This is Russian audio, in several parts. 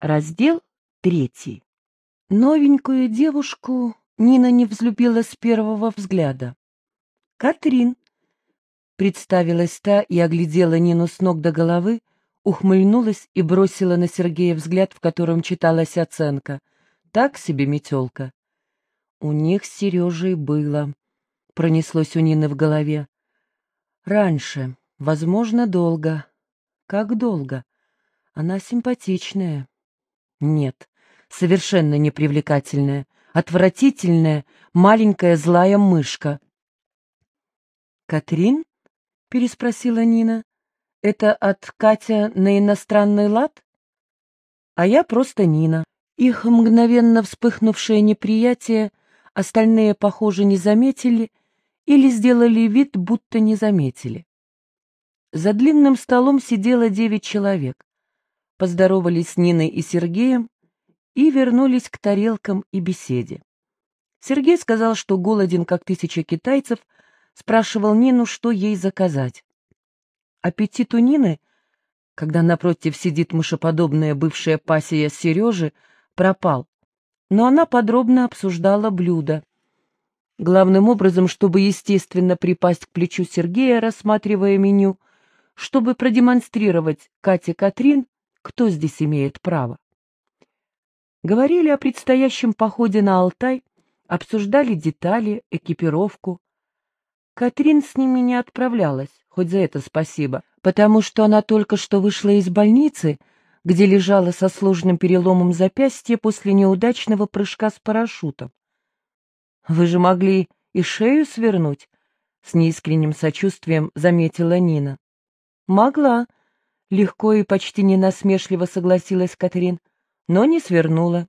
Раздел третий. Новенькую девушку Нина не взлюбила с первого взгляда. «Катрин», — представилась та и оглядела Нину с ног до головы, ухмыльнулась и бросила на Сергея взгляд, в котором читалась оценка. «Так себе метелка». «У них с Сережей было», — пронеслось у Нины в голове. «Раньше, возможно, долго. Как долго? Она симпатичная». Нет, совершенно непривлекательная, отвратительная, маленькая злая мышка. «Катрин?» — переспросила Нина. «Это от Катя на иностранный лад?» «А я просто Нина». Их мгновенно вспыхнувшее неприятие остальные, похоже, не заметили или сделали вид, будто не заметили. За длинным столом сидело девять человек поздоровались с Ниной и Сергеем и вернулись к тарелкам и беседе. Сергей сказал, что голоден, как тысяча китайцев, спрашивал Нину, что ей заказать. Аппетит у Нины, когда напротив сидит мышеподобная бывшая пассия Сережи, пропал, но она подробно обсуждала блюда. Главным образом, чтобы естественно припасть к плечу Сергея, рассматривая меню, чтобы продемонстрировать Кате Катрин, кто здесь имеет право. Говорили о предстоящем походе на Алтай, обсуждали детали, экипировку. Катрин с ними не отправлялась, хоть за это спасибо, потому что она только что вышла из больницы, где лежала со сложным переломом запястья после неудачного прыжка с парашютом. «Вы же могли и шею свернуть», — с неискренним сочувствием заметила Нина. «Могла», Легко и почти ненасмешливо согласилась Катрин, но не свернула.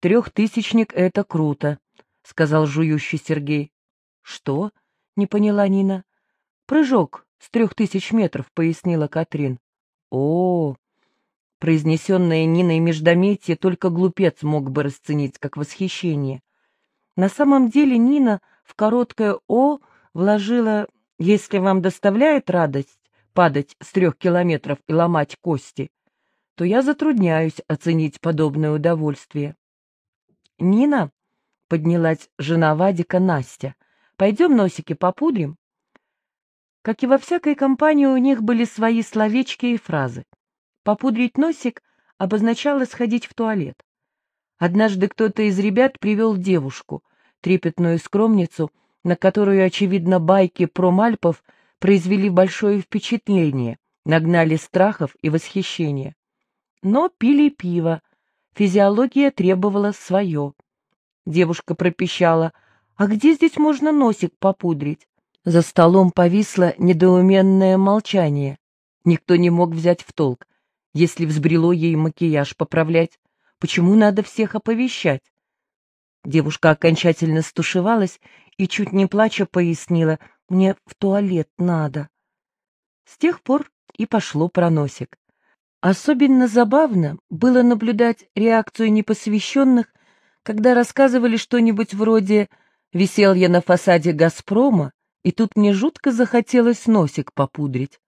«Трехтысячник — это круто», — сказал жующий Сергей. «Что?» — не поняла Нина. «Прыжок с трех тысяч метров», — пояснила Катрин. «О!» Произнесенное Ниной междометие только глупец мог бы расценить как восхищение. На самом деле Нина в короткое «о» вложила «если вам доставляет радость, падать с трех километров и ломать кости, то я затрудняюсь оценить подобное удовольствие. «Нина», — поднялась жена Вадика Настя, — «пойдем носики попудрим?» Как и во всякой компании, у них были свои словечки и фразы. Попудрить носик обозначало сходить в туалет. Однажды кто-то из ребят привел девушку, трепетную скромницу, на которую, очевидно, байки про Мальпов — произвели большое впечатление, нагнали страхов и восхищения. Но пили пиво, физиология требовала свое. Девушка пропищала, «А где здесь можно носик попудрить?» За столом повисло недоуменное молчание. Никто не мог взять в толк. Если взбрело ей макияж поправлять, почему надо всех оповещать? Девушка окончательно стушевалась и, чуть не плача, пояснила, мне в туалет надо. С тех пор и пошло проносик. Особенно забавно было наблюдать реакцию непосвященных, когда рассказывали что-нибудь вроде «Висел я на фасаде «Газпрома», и тут мне жутко захотелось носик попудрить».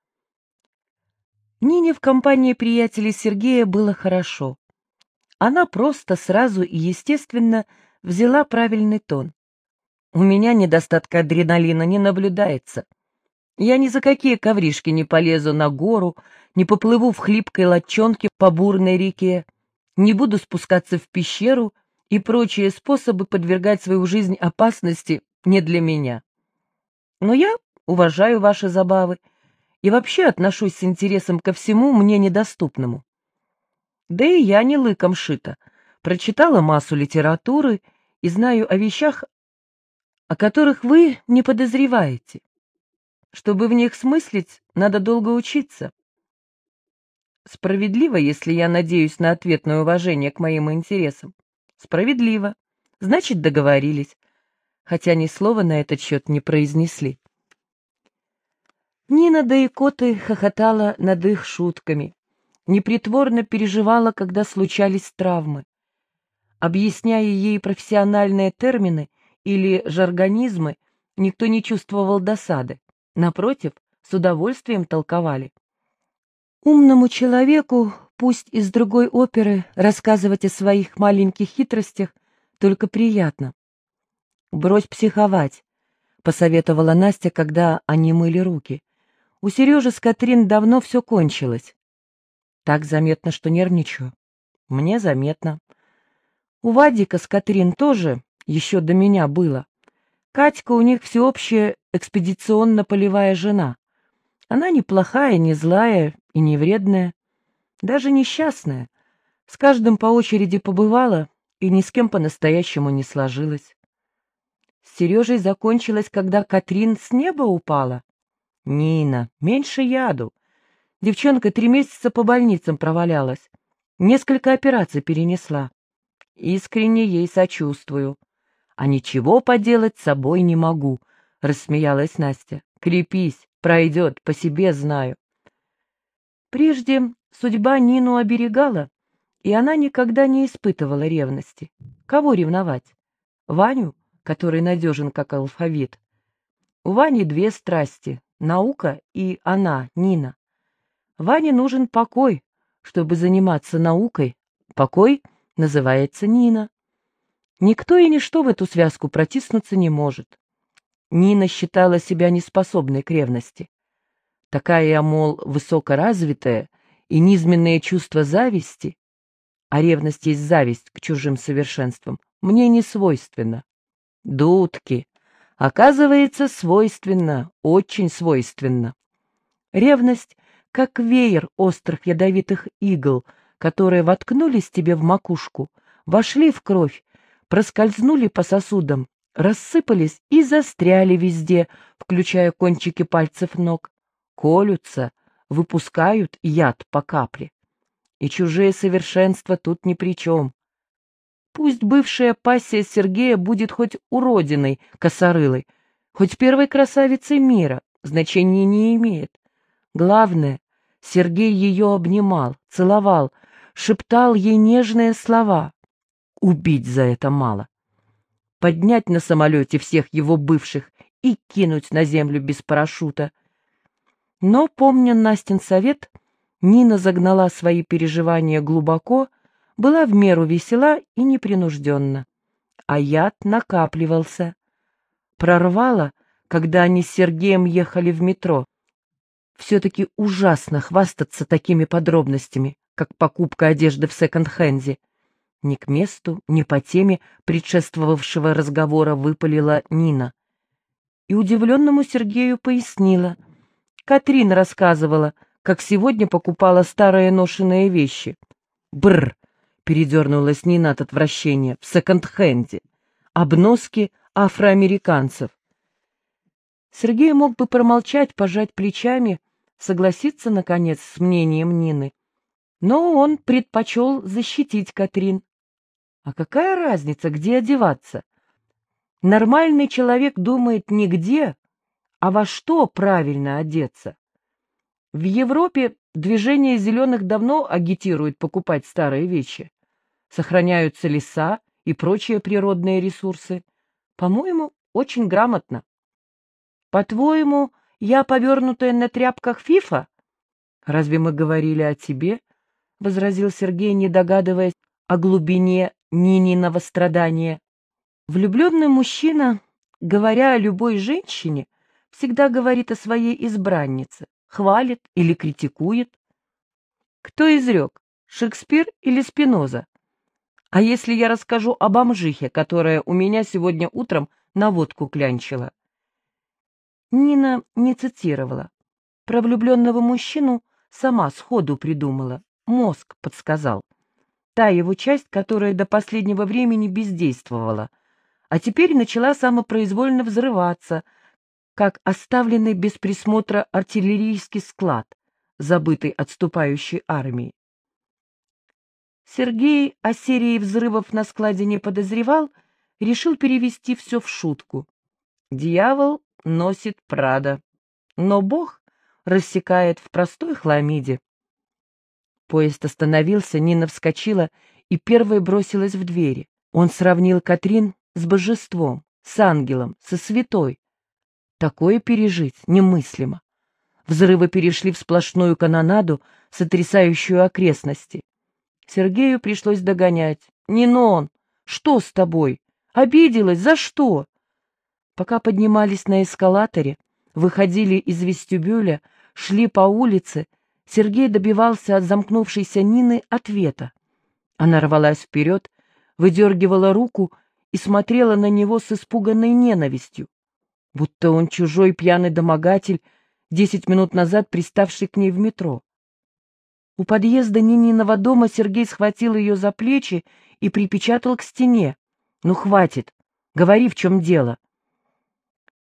Нине в компании приятелей Сергея было хорошо. Она просто сразу и естественно взяла правильный тон. У меня недостатка адреналина не наблюдается. Я ни за какие ковришки не полезу на гору, не поплыву в хлипкой лодчонке по бурной реке, не буду спускаться в пещеру и прочие способы подвергать свою жизнь опасности не для меня. Но я уважаю ваши забавы и вообще отношусь с интересом ко всему мне недоступному. Да и я не лыком шита, прочитала массу литературы и знаю о вещах, о которых вы не подозреваете. Чтобы в них смыслить, надо долго учиться. Справедливо, если я надеюсь на ответное уважение к моим интересам. Справедливо. Значит, договорились. Хотя ни слова на этот счет не произнесли. Нина да икоты хохотала над их шутками, непритворно переживала, когда случались травмы. Объясняя ей профессиональные термины, или жаргонизмы, никто не чувствовал досады. Напротив, с удовольствием толковали. Умному человеку пусть из другой оперы рассказывать о своих маленьких хитростях только приятно. «Брось психовать», — посоветовала Настя, когда они мыли руки. «У Сережи с Катрин давно все кончилось». «Так заметно, что нервничаю». «Мне заметно». «У Вадика с Катрин тоже еще до меня было. Катька у них всеобщая экспедиционно-полевая жена. Она неплохая, не злая и не вредная, даже несчастная. С каждым по очереди побывала и ни с кем по-настоящему не сложилась. С Сережей закончилось, когда Катрин с неба упала. Нина, меньше яду. Девчонка три месяца по больницам провалялась. Несколько операций перенесла. Искренне ей сочувствую. А ничего поделать с собой не могу, — рассмеялась Настя. Крепись, пройдет, по себе знаю. Прежде судьба Нину оберегала, и она никогда не испытывала ревности. Кого ревновать? Ваню, который надежен как алфавит. У Вани две страсти — наука и она, Нина. Ване нужен покой, чтобы заниматься наукой. Покой называется Нина. Никто и ничто в эту связку протиснуться не может. Нина считала себя неспособной к ревности. Такая, мол, высокоразвитая и низменное чувство зависти, а ревность есть зависть к чужим совершенствам, мне не свойственно. Дудки. Оказывается, свойственно, очень свойственно. Ревность, как веер острых ядовитых игл, которые воткнулись тебе в макушку, вошли в кровь, проскользнули по сосудам рассыпались и застряли везде, включая кончики пальцев ног. Колются, выпускают яд по капле. И чужие совершенства тут ни при чем. Пусть бывшая пассия Сергея будет хоть уродиной, косорылой, хоть первой красавицей мира, значения не имеет. Главное, Сергей ее обнимал, целовал, шептал ей нежные слова. Убить за это мало поднять на самолете всех его бывших и кинуть на землю без парашюта. Но, помня Настин совет, Нина загнала свои переживания глубоко, была в меру весела и непринужденна. А яд накапливался. Прорвала, когда они с Сергеем ехали в метро. Все-таки ужасно хвастаться такими подробностями, как покупка одежды в секонд-хенде. Ни к месту, ни по теме предшествовавшего разговора выпалила Нина. И удивленному Сергею пояснила. Катрин рассказывала, как сегодня покупала старые ношеные вещи. Бр! передернулась Нина от отвращения. В секонд-хенде. Обноски афроамериканцев. Сергей мог бы промолчать, пожать плечами, согласиться, наконец, с мнением Нины. Но он предпочел защитить Катрин, а какая разница, где одеваться? Нормальный человек думает не где, а во что правильно одеться. В Европе движение зеленых давно агитирует покупать старые вещи. Сохраняются леса и прочие природные ресурсы. По-моему, очень грамотно. По-твоему, я повернутая на тряпках фифа? Разве мы говорили о тебе? — возразил Сергей, не догадываясь о глубине Нининого страдания. Влюбленный мужчина, говоря о любой женщине, всегда говорит о своей избраннице, хвалит или критикует. Кто изрек, Шекспир или Спиноза? А если я расскажу о бомжихе, которая у меня сегодня утром на водку клянчила? Нина не цитировала. Про влюбленного мужчину сама сходу придумала, мозг подсказал та его часть, которая до последнего времени бездействовала, а теперь начала самопроизвольно взрываться, как оставленный без присмотра артиллерийский склад, забытый отступающей армией. Сергей о серии взрывов на складе не подозревал, решил перевести все в шутку. Дьявол носит Прада, но Бог рассекает в простой хламиде. Поезд остановился, Нина вскочила и первой бросилась в двери. Он сравнил Катрин с божеством, с ангелом, со святой. Такое пережить немыслимо. Взрывы перешли в сплошную канонаду, сотрясающую окрестности. Сергею пришлось догонять. «Нинон, что с тобой? Обиделась? За что?» Пока поднимались на эскалаторе, выходили из вестибюля, шли по улице, Сергей добивался от замкнувшейся Нины ответа. Она рвалась вперед, выдергивала руку и смотрела на него с испуганной ненавистью, будто он чужой пьяный домогатель, десять минут назад приставший к ней в метро. У подъезда Нининого дома Сергей схватил ее за плечи и припечатал к стене. «Ну, хватит! Говори, в чем дело!»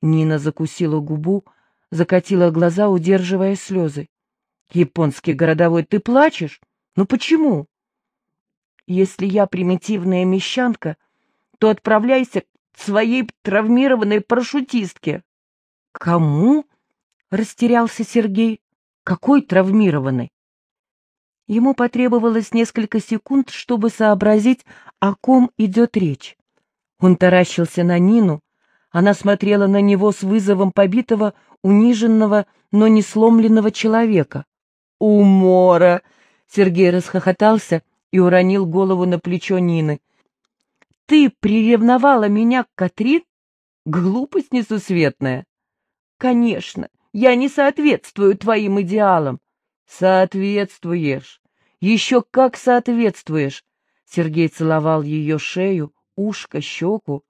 Нина закусила губу, закатила глаза, удерживая слезы. Японский городовой, ты плачешь? Ну почему? Если я примитивная мещанка, то отправляйся к своей травмированной парашютистке. Кому? Растерялся Сергей. Какой травмированный? Ему потребовалось несколько секунд, чтобы сообразить, о ком идет речь. Он таращился на Нину, она смотрела на него с вызовом побитого, униженного, но не сломленного человека умора!» Сергей расхохотался и уронил голову на плечо Нины. «Ты приревновала меня к Катрин? Глупость несусветная!» «Конечно, я не соответствую твоим идеалам!» «Соответствуешь! Еще как соответствуешь!» Сергей целовал ее шею, ушко, щеку.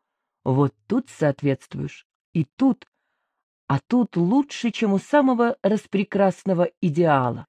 «Вот тут соответствуешь, и тут, а тут лучше, чем у самого распрекрасного идеала!»